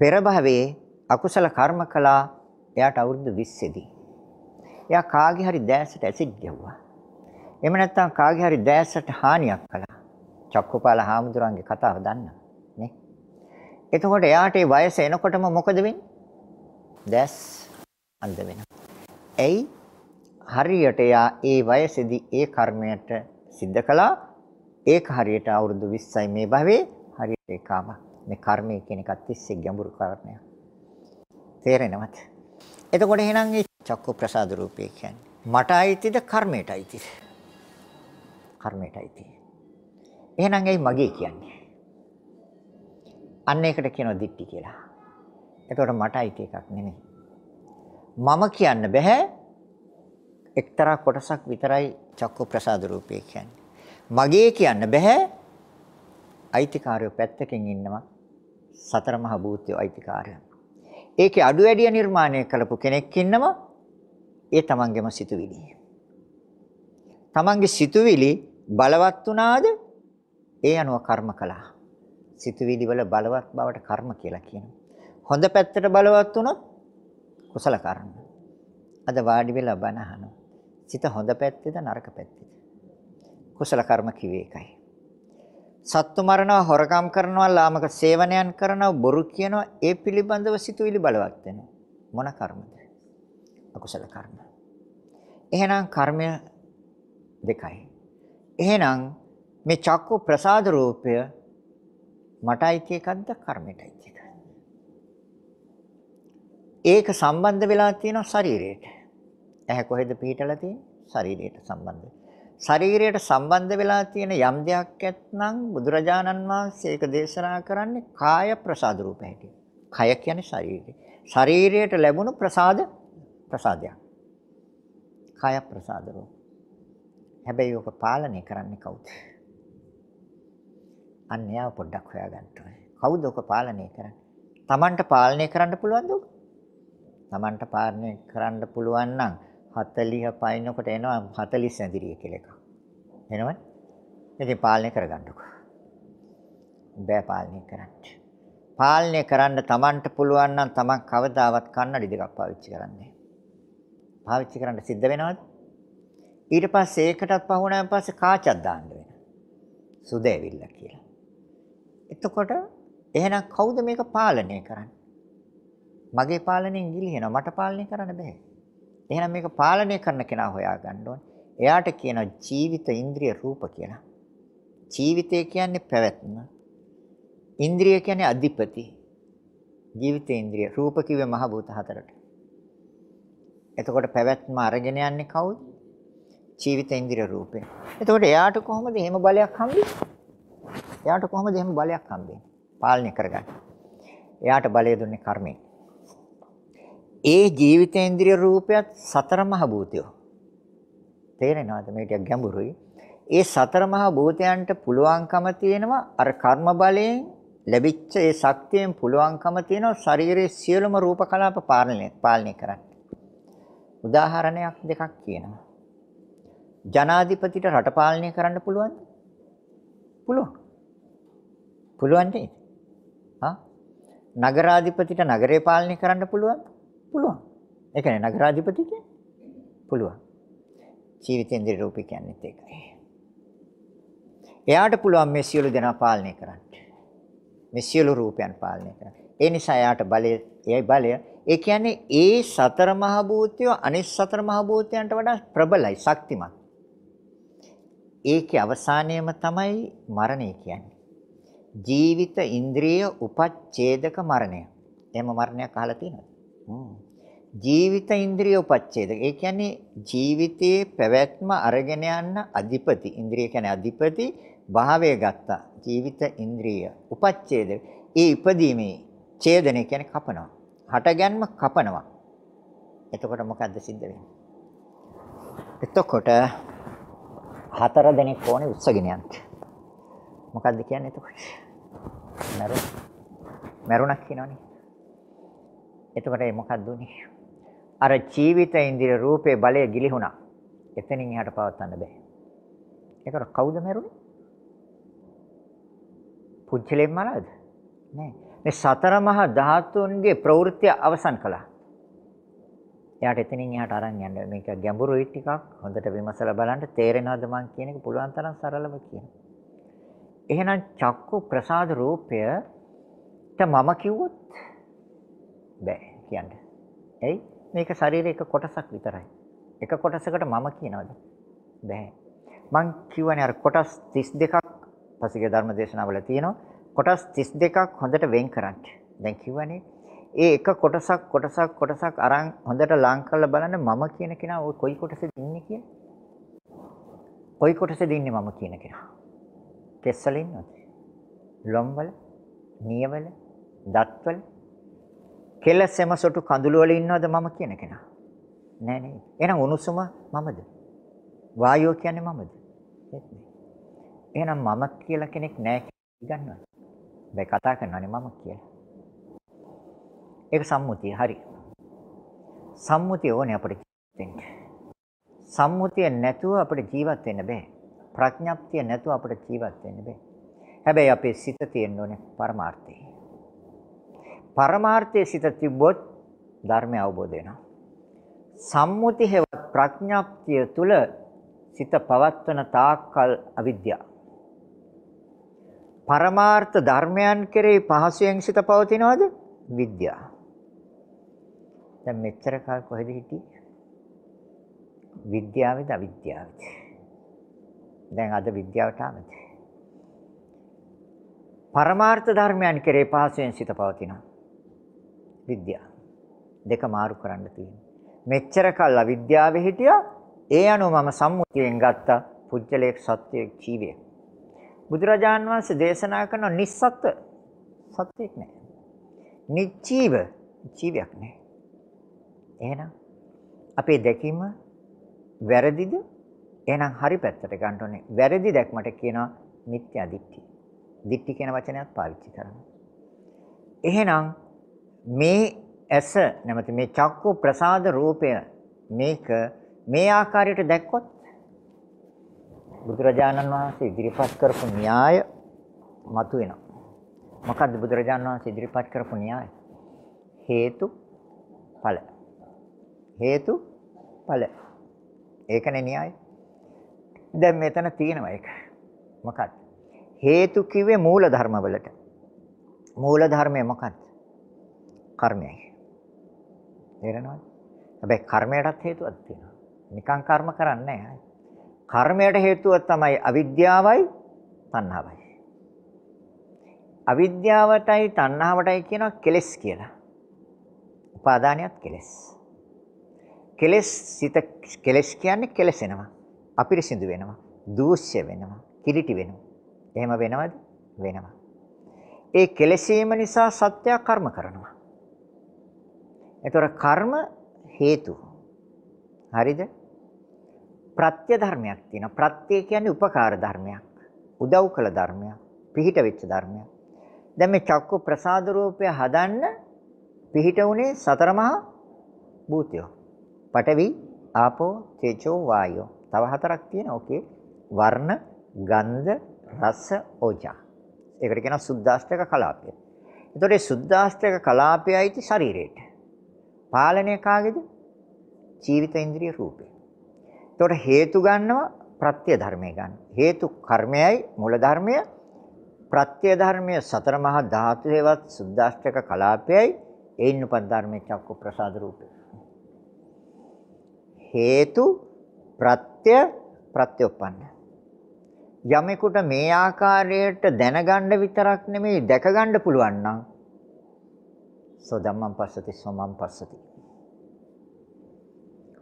පෙර භවයේ අකුසල කර්ම කළා එයාට අවුරුදු 20 දී. එයා කාගේ හරි දැසට ඇසිඩ් ගැහුවා. එහෙම නැත්නම් කාගේ හරි දැසට හානියක් කළා. චක්කුපාල හාමුදුරන්ගේ කතාව දන්නා නේ. එතකොට එයාට ඒ වයස එනකොටම මොකද වෙන්නේ? දැස් අන්ධ වෙනවා. එයි හරියට එයා ඒ වයසේදී ඒ කර්මයට සිද්ධ කළා. ඒක හරියට අවුරුදු 20යි මේ භවයේ හරියට ඒකම මේ කර්මය කියන එකත් තිස්සේ ගැඹුරු කර්මයක්. තේරෙනවද? එතකොට එහෙනම් මේ චක්කු ප්‍රසාද රූපේ කියන්නේ මට අයිතිද කර්මයට අයිතිද? කර්මයට අයිති. එහෙනම් ඇයි මගේ කියන්නේ? අන්න ඒකට කියනවා දික්ටි කියලා. එතකොට මට අයිති එකක් නෙමෙයි. මම කියන්න බෑ එක්තරා කොටසක් විතරයි චක්කු ප්‍රසාද රූපේ කියන්නේ. මගේ කියන්න බෑ අයිතිකාරයෝ පැත්තකින් ඉන්නවා සතර මහ භූතයෝ අයිතිකාරයෝ. ඒකේ අඩු වැඩිය නිර්මාණය කළපු කෙනෙක් ඉන්නවා ඒ තමන්ගේම සිතුවිලි. තමන්ගේ සිතුවිලි බලවත් වුණාද ඒ අනුව කර්ම කළා. සිතුවිලි වල බලවත් බවට කර්ම කියලා කියනවා. හොඳ පැත්තට බලවත් වුණොත් කුසල කර්ම. අද වාඩි වෙලා බණ අහනවා. සිත හොඳ පැත්තේද නරක පැත්තේද? කුසල කර්ම කිව්වේ ඒකයි. සත්තු මරනවා, හොරකම් කරනවා, ලාමක සේවනයන් කරනවා, බොරු කියනවා, ඒ පිළිබඳව සිතුවිලි බලවත් වෙනවා. මොන කර්මද? අකුසල කර්ම. එහෙනම් කර්මය දෙකයි. එහෙනම් මේ චක්කු ප්‍රසාද රූපය මටයි එකක්ද කර්මයටයි එකක්ද? ඒක සම්බන්ධ වෙලා තියෙනවා ශරීරයට. ඇහැ කොහෙද පිහිටලා තියෙන්නේ? ශරීරයට සම්බන්ධ. ශරීරයට සම්බන්ධ වෙලා තියෙන යම් දෙයක් ඇත්නම් බුදුරජාණන් වහන්සේ ඒක දේශනා කරන්නේ කාය ප්‍රසාද රූප හැටියට. කය කියන්නේ ශරීරය. ශරීරයට ලැබුණු ප්‍රසාද ප්‍රසාදයක්. කාය ප්‍රසාද රූප. හැබැයි ඔක පාලනය කරන්නේ කවුද? අන්‍යව පොඩ්ඩක් හොයාගන්න ඕනේ. කවුද ඔක පාලනය කරන්නේ? Tamanට පාලනය කරන්න පුළුවන්ද ඔක? Tamanට පාලනය කරන්න පුළුවන් නම් 40 පයින්නකොට එනවා 40 සැඳිරිය කියලා එකක්. එනවද? ඉතින් පාලනය කරගන්නකො. බෑ පාලනය කරන්න. පාලනය කරන්න Tamanට පුළුවන් නම් Taman කවදාවත් කන්නඩි දෙකක් පාවිච්චි කරන්නේ. පාවිච්චි කරන්න සිද්ධ වෙනවද? ඊට පස්සේ ඒකටත් පහුණාන් පස්සේ කාචක් දාන්න වෙනවා. සුද ඇවිල්ලා කියලා. එතකොට එහෙනම් කවුද මේක පාලනය කරන්නේ? මගේ පාලනයෙන් ගිලිහෙනවා. මට පාලනය කරන්න බෑ. එහෙනම් මේක පාලනය කරන කෙනා හොයා ගන්න ඕනේ. එයාට කියනවා ජීවිත ඉන්ද්‍රිය රූප කියලා. ජීවිතය කියන්නේ පැවැත්ම. ඉන්ද්‍රිය කියන්නේ අධිපති. ජීවිත ඉන්ද්‍රිය රූප කිව්වේ මහ භූත හතරට. එතකොට පැවැත්ම අරගෙන යන්නේ කවුද? ජීවිත ඉන්ද්‍රිය රූපේ. එතකොට එයාට කොහොමද එහෙම බලයක් හම්බෙන්නේ? එයාට කොහොමද එහෙම බලයක් හම්බෙන්නේ? පාලනය කරගන්න. එයාට බලය දුන්නේ කර්මයෙන්. ඒ ජීවිතේන්ද්‍රිය රූපයත් සතර මහ භූතයෝ. තේරෙනවද මේ ටික ගැඹුරුයි. ඒ සතර මහ භූතයන්ට පුළුවන්කම තියෙනවා අර කර්ම බලයෙන් ලැබිච්ච ඒ ශක්තියෙන් පුළුවන්කම තියෙනවා ශරීරයේ සියලුම රූප කලාප පාලනය පාලනය කරන්න. උදාහරණයක් දෙකක් කියනවා. ජනාධිපතිට රට පාලනය කරන්න පුළුවන්ද? පුළුවන්. පුළුවන් නේද? හා? නගරාධිපතිට නගරය පාලනය කරන්න පුළුවන්ද? පුළුවන්. ඒ කියන්නේ නගරාධිපති කියන්නේ පුළුවන්. ජීවිතේන්ද්‍රිය රූපේ කියන්නේත් ඒකයි. එයාට පුළුවන් මේ සියලු දෙනා පාලනය කරන්න. මේ සියලු රූපයන් පාලනය කරන්න. ඒ නිසා එයාට බලය, ඒ බලය, ඒ කියන්නේ ඒ සතර මහා භූතය අනිත් සතර මහා භූතයන්ට වඩා ප්‍රබලයි, ශක්තිමත්. ඒකේ අවසානයම තමයි මරණය කියන්නේ. ජීවිත ඉන්ද්‍රිය උපච්ඡේදක මරණය. එහෙම මරණයක් අහලා තියෙනවද? ජීවිත ඉන්ද්‍රිය උපච්ඡේද. ඒ කියන්නේ ජීවිතයේ පැවැත්ම අරගෙන යන්න අධිපති. ඉන්ද්‍රිය කියන්නේ අධිපති භාවය ගත්තා. ජීවිත ඉන්ද්‍රිය උපච්ඡේද. ඒ ඉපදීමේ ඡේදනය කියන්නේ කපනවා. හටගන්ම කපනවා. එතකොට මොකද්ද සිද්ධ වෙන්නේ? එතකොට හතර දෙනෙක් ඕනේ උස්සගෙන යන්න. මොකද්ද කියන්නේ එතකොට? මරුණ. මරුණක් කියනවනේ. එතකොට ඒ මොකක්ද උනේ? අර ජීවිත ඉන්ද්‍රිය රූපේ බලය ගිලිහුණා. එතනින් එහාට පවත්වන්න බෑ. ඒකට කවුද මරුනේ? පුච්චලෙන් මරාද? නෑ. මේ සතර මහා ධාතුන්ගේ ප්‍රවෘත්ති අවසන් කළා. එයාට එතනින් එහාට අරන් යන්න. මේක ගැඹුරුයි ටිකක්. හොඳට විමසලා බලන්න තේරෙනවද මං කියන එක පුළුවන් තරම් සරලව කියනවා. එහෙනම් චක්කු ප්‍රසාද රූපයට මම කිව්වොත් බෑ කියන්න. එයි මේක ශරීරයේ එක කොටසක් විතරයි. එක කොටසකට මම කියනවද? බෑ. මං කියවනේ අර කොටස් 32ක් පසුගිය ධර්ම දේශනාවල තියෙනවා. කොටස් 32ක් හොඳට වෙන් කරන්න. දැන් කියවනේ ඒ එක කොටසක් කොටසක් කොටසක් අරන් හොඳට ලං කරලා බලන්න මම කියන කෙනා ওই කොයි කොටසෙද ඉන්නේ කියලා. කොයි කොටසෙද ඉන්නේ මම කියන කෙනා. කෙස්වල ඉන්නවද? ලොම්වල, නියවල, දත්වල, කෙලසෙම සොටු කඳුළු වල ඉන්නවද මම කියන කෙනා? නෑ නෑ. එහෙනම් උණුසුම මමද? වායුව කියන්නේ මමද? එහෙනම් මම කියලා කෙනෙක් නෑ ගන්නවද? බෑ කතා කරනවානේ මම කියලා. ඒක සම්මුතිය හරි. සම්මුතිය ඕනේ අපිට දෙන්න. සම්මුතිය නැතුව අපිට ජීවත් වෙන්න බෑ. ප්‍රඥප්තිය නැතුව අපිට ජීවත් වෙන්න බෑ. හැබැයි අපේ සිත තියෙන්න ඕනේ පරමාර්ථය. පරමාර්ථයේ සිත තිබ්බොත් ධර්මය අවබෝධ වෙනවා. සම්මුති හේවත් ප්‍රඥප්තිය තුල සිත පවත්වන තාක්කල් අවිද්‍යාව. පරමාර්ථ ධර්මයන් කෙරෙහි පහසුවෙන් සිත පවතිනවද? විද්‍යාව. දැන් මෙච්චර කාල කොහෙද හිටියේ? විද්‍යාවේද අවිද්‍යාවේද? දැන් අද විද්‍යාවට ආවද? පරමාර්ථ ධර්මයන් කෙරේ පහසෙන් සිත පවතිනවා. විද්‍යාව. දෙක මාරු කරන්න තියෙනවා. මෙච්චර කල් අවිද්‍යාවේ හිටියා ඒ අනුව මම සම්මුතියෙන් ගත්ත පුජ්‍යලේක් සත්‍යයක් ජීවය. බුදුරජාන් වහන්සේ දේශනා කරන නිස්සත්ත්ව සත්‍යයක් නෑ. නිජීව ජීවයක් නෑ. එහෙනම් අපේ දැකීම වැරදිද? එහෙනම් හරි පැත්තට ගන්න ඕනේ. වැරදි දැක්මට කියනවා මිත්‍යා දිට්ඨිය. දිට්ඨි කියන වචනයත් පාවිච්චි කරනවා. එහෙනම් මේ ඇස නැමැති මේ චක්කු ප්‍රසාද රූපය මේක මේ ආකාරයට දැක්කොත් බුදුරජාණන් වහන්සේ ඉදිරිපත් කරපු න්‍යාය මතුවෙනවා. මොකද්ද බුදුරජාණන් වහන්සේ ඉදිරිපත් කරපු න්‍යාය? හේතු ඵල. හේතු ඵල. ඒකනේ න්‍යාය. දැන් මෙතන තියෙනවා ඒක. මොකක්ද? හේතු කිව්වේ මූල ධර්මවලට. මූල ධර්මය මොකක්ද? කර්මයයි. තේරෙනවද? හැබැයි කර්මයටත් හේතුවක් තියෙනවා. නිකං කර්ම කරන්නේ නැහැ. කර්මයට හේතුව තමයි අවිද්‍යාවයි තණ්හාවයි. අවිද්‍යාවටයි තණ්හාවටයි කියනවා කෙලෙස් කියලා. උපාදානියත් කෙලෙස්. කෙලෙස් සිත කෙලෙස් කියන්නේ කෙලසෙනවා. අපිරිසිදු වෙනවා. දූෂ්‍ය වෙනවා. කිලිටි වෙනවා. එහෙම වෙනවද? වෙනවා. ඒ කෙලසීම නිසා සත්‍ය කර්ම කරනවා. එතකොට කර්ම හේතු. හරිද? ප්‍රත්‍ය ධර්මයක් තියෙනවා. ප්‍රත්‍ය කියන්නේ උපකාර ධර්මයක්. උදව් කළ ධර්මයක්. පිහිට වෙච්ච ධර්මයක්. දැන් මේ චක්කු ප්‍රසාද රූපය හදන්න පිහිට උනේ සතර මහා භූතයෝ. පඨවි, ආපෝ, තේජෝ, වායෝ. තව හතරක් තියෙනවා. ඕකේ. වර්ණ, ගන්ධ, රස, ඕජා. ඒකට කියනවා සුද්දාෂ්ටක කලාපය. එතකොට මේ සුද්දාෂ්ටක කලාපයයි ශරීරයට. පාලනය කාගේද? ජීවිත ඉන්ද්‍රිය රූපේ. එතකොට හේතු ගන්නවා ප්‍රත්‍ය ධර්මය ගන්න. හේතු කර්මයයි මූල ධර්මය ප්‍රත්‍ය ධර්මය සතර මහා ධාතු හේවත් සුද්දාෂ්ටක කලාපයයි ඒින් උපත් ධර්මයේ චක්කු ප්‍රසාද රූපය. හේතු ප්‍රත්‍ය ප්‍රත්‍යඋපන්න. යමෙකුට මේ ආකාරයට දැනගන්න විතරක් නෙමෙයි දැකගන්න පුළුවන් නම් සෝ ධම්මං පස්සති සෝ මං පස්සති.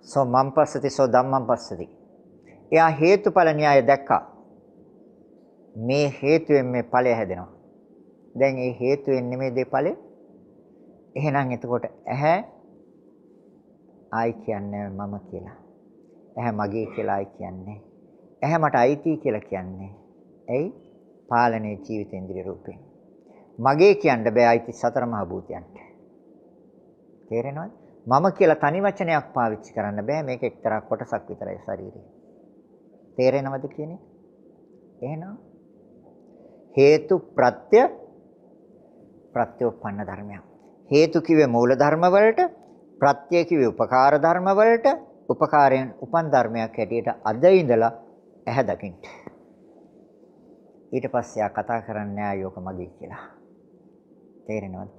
සෝ මං පස්සති සෝ ධම්මං පස්සති. එයා හේතුඵල න්‍යාය දැක්කා. මේ හේතුවෙන් මේ ඵලය හැදෙනවා. දැන් මේ හේතුවෙන් නෙමෙයි දෙ ඵලය? එහෙනම් එතකොට ඇහැ ආයි කියන්නේ මම කියලා. ඇහැ මගේ කියලා ආයි කියන්නේ. ඇහැ මට අයිති කියලා කියන්නේ. ඇයි? පාලනයේ ජීවිතේන්ද්‍රිය රූපේ මගේ කියන්න බෑ අයිති සතර මහා භූතයන්ට තේරෙනවද? මම කියලා තනි වචනයක් පාවිච්චි කරන්න බෑ මේක එක්තරා කොටසක් විතරයි ශරීරේ. තේරෙනවද කියන්නේ? එහෙනම් හේතු ප්‍රත්‍ය ප්‍රත්‍යෝපන්න ධර්මයක්. හේතු කිව්වේ මූල ධර්ම වලට ප්‍රත්‍ය කිව්වේ උපකාර ධර්ම වලට උපකාරයෙන් උපන් ධර්මයක් හැටියට අද ඉඳලා ඇහැ දකින්න. ඊට පස්සේ ආ කතා කරන්නේ ආයෝක මගේ කියලා. තේරෙනවද?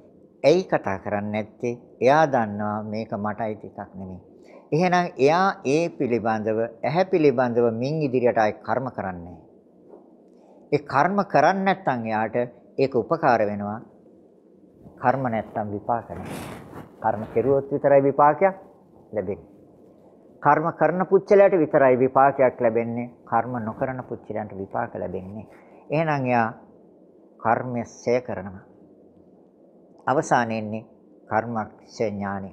ඇයි කතා කරන්නේ නැත්තේ? එයා දන්නවා මේක මට අයිති එකක් නෙමෙයි. එහෙනම් එයා ඒ පිළිබඳව ඇහැ පිළිබඳව මින් ඉදිරියට ආයි කර්ම කරන්නේ ඒ කර්ම කරන්නේ නැත්නම් එයාට ඒක උපකාර වෙනවා. කර්ම නැත්නම් විපාක කර්ම කෙරුවොත් විතරයි විපාකයක් ලැබෙන්නේ. කර්ම කරන පුච්චලයට විතරයි විපාකයක් ලැබෙන්නේ. කර්ම නොකරන පුච්චලයන්ට විපාක ලැබෙන්නේ. එහෙනම් එයා කර්මය සය කරනවා. අවසානයේන්නේ කර්මක්ෂ ඥානය.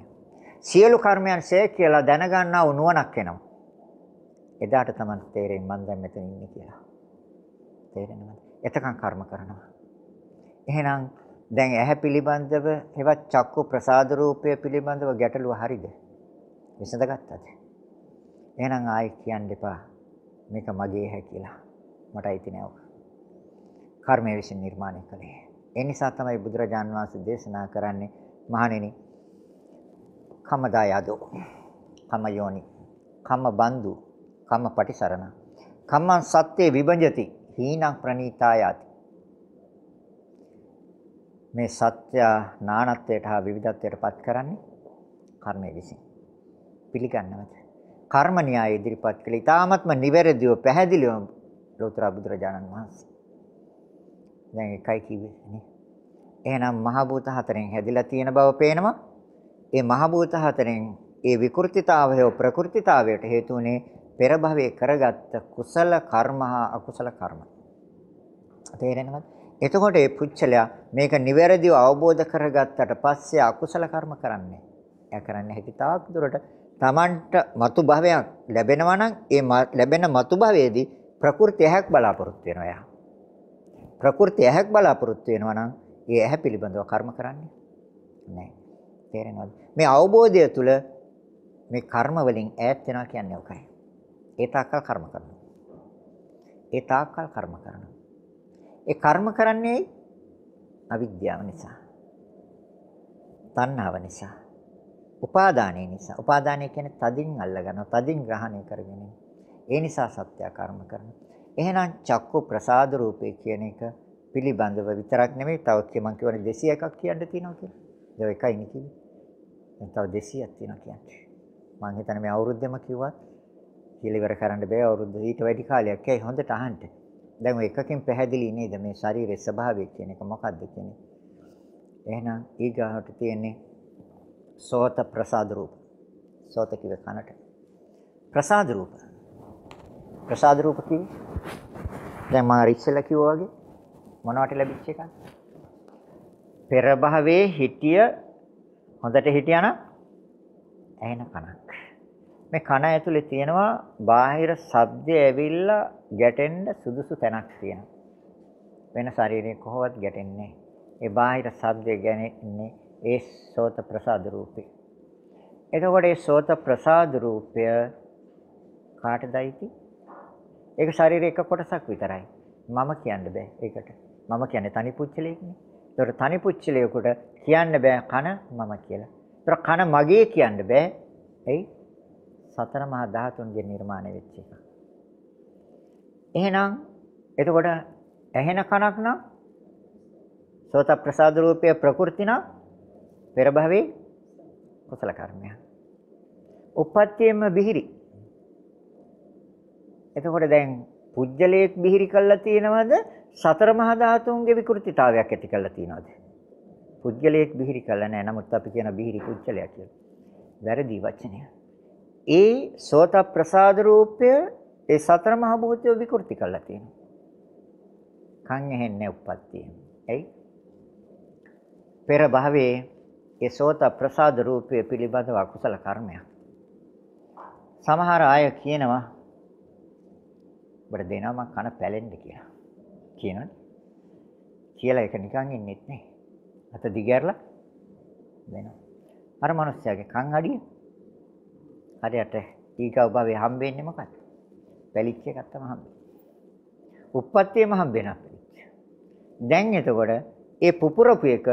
සියලු කර්මයන් ෂය කියලා දැනගන්නා වූ නුවණක් එනවා. එදාට තමයි තේරෙන්නේ මම දැන් මෙතන ඉන්නේ කියලා. තේරෙනවද? එතකන් කර්ම කරනවා. එහෙනම් දැන් ඇහැ පිළිබඳව හෙවත් චක්කු ප්‍රසාද රූපය පිළිබඳව ගැටලුව හරිද? විසඳගත්තද? එහෙනම් ආයි කියන්න එපා. මේක මගේ හැ කියලා. මට අයිති නෑ ඔක. කර්මය විසින් නිර්මාණය කළේ. ඒ නිසා තමයි බුදුරජාන් වහන්සේ දේශනා කරන්නේ මහණෙනි කමදා යදෝ කම යෝනි කම බන්දු කම පටිසරණ කම්මං සත්‍යේ විභජති හීනං ප්‍රනීතායති මේ සත්‍ය නානත්වයට හා විවිධත්වයට පත් කරන්නේ කර්මය විසින්. පිළිගන්නවද? කර්ම න්‍යාය ඉදිරිපත් කළ ඉතාමත්ම නිවැරදිව පැහැදිලිව ලෝතර බුදුරජාණන් වහන්සේ දැන් එකයි කිව්වේ නේ එහෙනම් මහ භූත හතරෙන් හැදිලා තියෙන බව පේනවා ඒ මහ භූත හතරෙන් ඒ විකෘතිතාවය ප්‍රකෘතිතාවයට හේතු වුණේ පෙර භවයේ කරගත්ත කුසල කර්ම හා අකුසල කර්ම. තේරෙනවද? එතකොට මේ පුච්චලයා මේක නිවැරදිව අවබෝධ කරගත්තට පස්සේ අකුසල කර්ම කරන්නේ. එයා කරන්නේ හැකි තාක් දුරට Tamanට මතු භවයක් ලැබෙනවා නම් ඒ ලැබෙන මතු භවයේදී ප්‍රකෘති ඇහැක් බලාපොරොත්තු වෙනවා එයා. ප්‍රකෘති ඇහැක් බලාපොරොත්තු වෙනවා නම් ඒ ඇහැ පිළිබඳව කර්ම කරන්නේ නැහැ. තේරෙනවද? මේ අවබෝධය තුළ මේ කර්ම වලින් ඈත් වෙනවා කියන්නේ ඔකයි. ඒ තාක්කල් කර්ම කරනවා. ඒ තාක්කල් කර්ම කරනවා. ඒ කර්ම කරන්නේ අවිද්‍යාව නිසා. තණ්හාව නිසා. උපාදානය නිසා. උපාදානය කියන්නේ තදින් අල්ලගන්නවා, තදින් ග්‍රහණය කරගෙන. ඒ නිසා සත්‍ය කර්ම කරනවා. එහෙනම් චක්කු ප්‍රසාද රූපේ කියන එක පිළිබඳව විතරක් නෙමෙයි තව මම කියවනේ 201ක් කියන්න තියෙනවා කියලා. ඒක එකයි නේ කිව්වේ. දැන් තව 200ක් තියෙනවා කියන්නේ. මම හිතන්නේ මේ අවුරුද්දෙම කිව්වත් කියලා ඉවර කරන්න බෑ අවුරුද්ද ඊට වැඩි කාලයක්. ඒයි හොඳට අහන්න. දැන් ඔය එකකින් පැහැදිලි නේද මේ ශරීරයේ ස්වභාවය කියන එක මොකක්ද කියන්නේ. එහෙනම් ඊගාවට තියෙන්නේ සෝත ප්‍රසාද රූප. සෝත කිව්වේ කනට. ප්‍රසාද රූප. ප්‍රසාද රූප කිව්වේ දැන් මම ඉස්සෙල්ලා කිව්වා වගේ මොනවට ලැබිච්ච එකක්ද? පෙර භවයේ හිටිය හොඳට හිටියානම් ඇහෙන කනක්. මේ කන ඇතුලේ තියෙනවා බාහිර ශබ්දය ඇවිල්ලා ගැටෙන්න සුදුසු තැනක් තියෙනවා. වෙන ශරීරයේ කොහොවත් ගැටෙන්නේ ඒ බාහිර ශබ්දය ගැනෙන්නේ ඒ සෝත ප්‍රසාද රූපේ. එතකොට ඒ සෝත ප්‍රසාද රූපය කාටද අයිති? ඒක ශරීරයේ එක කොටසක් විතරයි. මම කියන්න බෑ ඒකට. මම කියන්නේ තනි පුච්චලයක්නේ. ඒතර තනි පුච්චලයකට කියන්න බෑ කන මම කියලා. ඒතර කන මගේ කියන්න බෑ. එයි සතර මහා ධාතුන්ගෙන් නිර්මාණය වෙච්ච එක. එහෙනම් එතකොට ඇහෙන කනක් නම් සෝත ප්‍රසාද රූපය ප්‍රකෘති නම් පෙර භවයේ කුසල කර්මය. උපත්තියෙම බිහිරි. එතකොට දැන් පුජ්‍යලයක් බිහිරි කළා තියෙනවද සතර මහා ධාතුන්ගේ විකෘතිතාවයක් ඇති කළා තියෙනවද? පුද්ගලයෙක් බිහිරි කළා නෑ. නමුත් අපි කියන බිහිරි පුද්ගලයා කියලා. වැරදි වචනය. ඒ සෝත ප්‍රසාද රූපය ඒ සතර මහා භූතය විකෘති කළා තියෙනවා. කන් ඇහෙන්නේ උප්පත්තියෙන්. එයි. පෙර භවයේ ඒ සෝත ප්‍රසාද රූපය පිළිබඳව අකුසල කර්මයක්. සමහර අය කියනවා ඔබට දෙනවා මං කන පැලෙන්න කියලා. කියනවනේ. කියලා ඒක නිකන් ඉන්නෙත් නේ. අත දිගහැරලා දෙනවා. අර මිනිස්යාගේ කන් අඩිය හරියට ඊගව භවයේ හම්බෙන්නේ මොකක්ද? පැලිච්ච එකක් තමයි හම්බෙන්නේ. උප්පත්තියම හම්බෙනවා පැලිච්ච. දැන් එතකොට ඒ පුපුරපු එක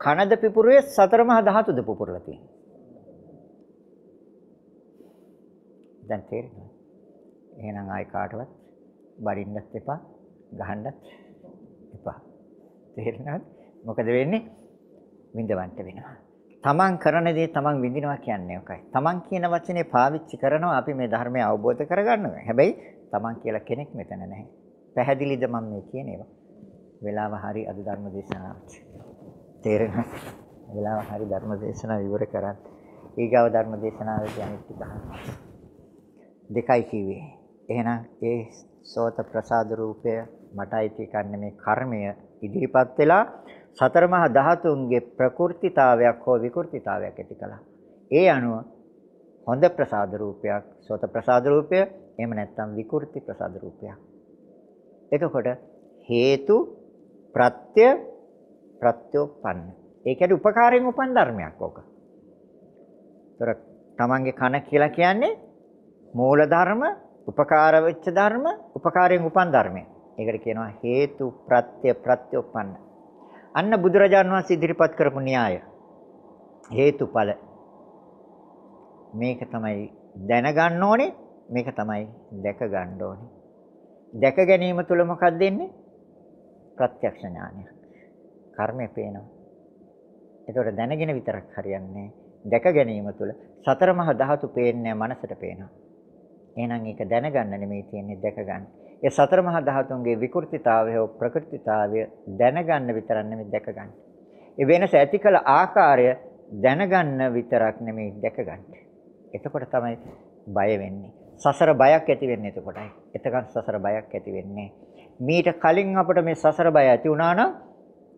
කනද පිපුරුවේ සතර මහා ධාතුද පුපුරලා තියෙන්නේ. දැන් තේරෙනවද? එහෙනම් ආයි කාටවත් බඩින්නත් එපා, ගහන්නත් එපා. තේරෙනවද? මොකද වෙන්නේ? විඳවන්න වෙනවා. තමන් කරන දේ තමන් විඳිනවා කියන්නේ ඔකයි. තමන් කියන වචනේ පාවිච්චි කරනවා අපි මේ ධර්මය අවබෝධ කරගන්නවා. හැබැයි තමන් කියලා කෙනෙක් මෙතන නැහැ. පැහැදිලිද මම මේ කියන ඒවා? වෙලාව හරි අද ධර්ම දේශනාවට. තේරෙනවද? වෙලාව හරි ධර්ම දේශනාව ඉවර කරන්න. ඊගාව ධර්ම දේශනාවේදී අනිත් ටික දෙකයි කිව්වේ. එහෙනම් ඒ සෝත ප්‍රසාද රූපය මට අයිති කන්නේ මේ කර්මය ඉදිරිපත් වෙලා සතර මහා ධාතුන්ගේ ප්‍රකෘතිතාවයක් හෝ විකෘතිතාවයක් ඇති කළා. ඒ අනුව හොඳ ප්‍රසාද රූපයක් සෝත ප්‍රසාද රූපය එහෙම නැත්නම් විකෘති ප්‍රසාද රූපයක්. එතකොට හේතු ප්‍රත්‍ය ප්‍රත්‍යෝපන්න. ඒ කියන්නේ උපකාරයෙන් උපන් ධර්මයක් ඕක. ඒතර තමන්ගේ කන කියලා කියන්නේ මූල ධර්ම, උපකාර වෙච්ච ධර්ම, උපකාරයෙන් උපන් ධර්මය. ඒකට කියනවා හේතු ප්‍රත්‍ය ප්‍රත්‍යෝපන්න. අන්න බුදුරජාන් වහන්සේ ඉදිරිපත් කරපු න්‍යාය. හේතුඵල. මේක තමයි දැනගන්න ඕනේ, මේක තමයි දැක ගන්න ඕනේ. දැක ගැනීම තුළ මොකක්ද දෙන්නේ? ප්‍රත්‍යක්ෂ ඥානය. කර්මය පේනවා. ඒතකොට දැනගෙන විතරක් හරියන්නේ දැක ගැනීම තුළ සතර මහා ධාතු පේන්නේ මනසට පේනවා. එහෙනම් ඒක දැනගන්න නෙමෙයි තියෙන්නේ දැක ගන්න. ඒ සතර මහා ධාතුන්ගේ විකෘතිතාවය හෝ ප්‍රකෘතිතාවය දැනගන්න විතරක් නෙමෙයි දැක ගන්න. ඒ වෙනස ඇති කළ ආකාරය දැනගන්න විතරක් නෙමෙයි දැක ගන්න. එතකොට තමයි බය වෙන්නේ. සසර බයක් ඇති වෙන්නේ එතකොටයි. එතකන් සසර බයක් ඇති වෙන්නේ. මීට කලින් අපිට මේ සසර බය ඇති වුණා නම්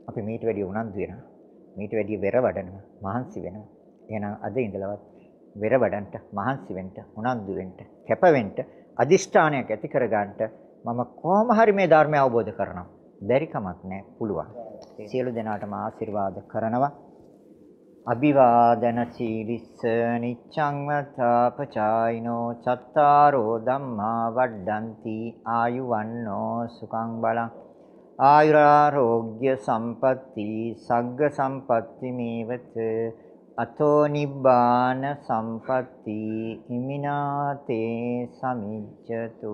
අපි මීට වැඩිය උනන්දු වෙනවා. මීට වැඩිය වෙර වඩනවා. මහන්සි වෙනවා. එහෙනම් අද ඉඳලවත් වෙර වඩන්ට මහන්සි වෙන්න, උනන්දු වෙන්න, කැප වෙන්න, අදිෂ්ඨානයක් ඇති කරගන්නට මම කොහොම හරි මේ ධර්මය අවබෝධ කරනවා. බැරි කමක් නැහැ, පුළුවන්. සියලු දෙනාටම ආශිර්වාද කරනවා. අභිවාදන සීලිස්ස නිච්ඡං වතාපචායිනෝ චත්තාරෝ ධම්මා වඩ්ඩಂತಿ ආයුවන්නෝ සුඛං බලං ආයුරාෝග්‍ය සම්පatti සග්ග සම්පatti මේවත අතෝ නිබ්බාන සම්පatti හිමිනාතේ සමිච්ඡතු